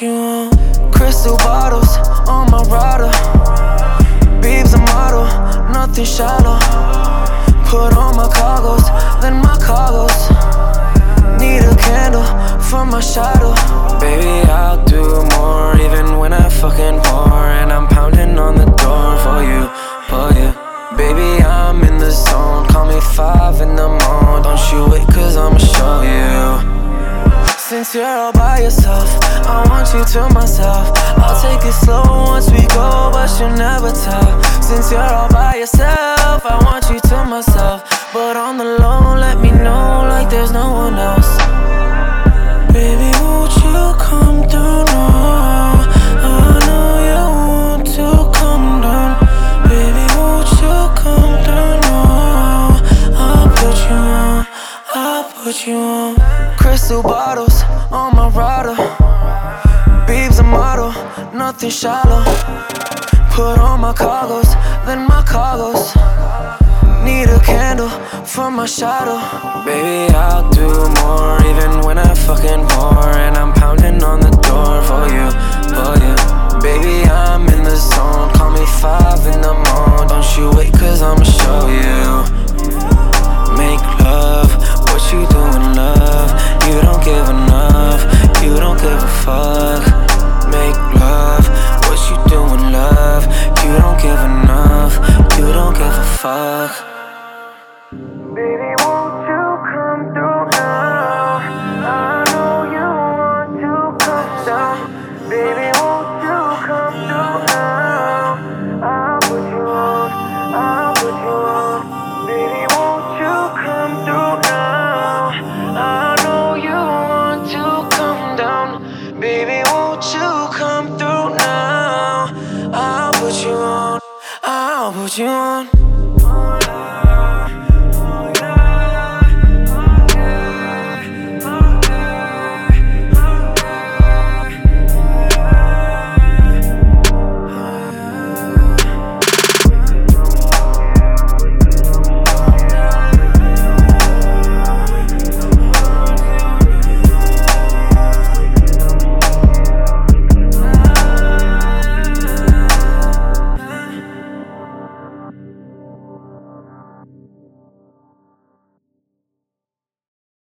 you want. Crystal bottles on my rider. Beebs a model, nothing shallow. Put on my cargos, then my cargos. Need a candle for my shadow. Baby, I'll do more even when I fucking pour. And I'm pounding on the door for you, for you. Baby, I'm in the zone. Call me five in the morning. Don't you wait, cause I'ma show you. Since you're all by yourself want you to myself. I'll take it slow once we go, but you'll never tell. Since you're all by yourself, I want you to myself. But on the low, let me know like there's no one else. Baby, won't you come through oh, now? I know you want to come down. Baby, won't you come through oh, now? I'll put you on, I'll put you on. Crystal bottles on my rider. Nothing shallow. Put on my cargos, then my cargos. Need a candle for my shadow. Baby, I'll do more even when I fucking. Fuck. Baby, won't you come through now? I know you want to come down. Baby, won't you come through now? I'll put you on, I'll put you on. Baby, won't you come through now? I know you want to come down. Baby, won't you come through now? I'll put you on, I'll put you on.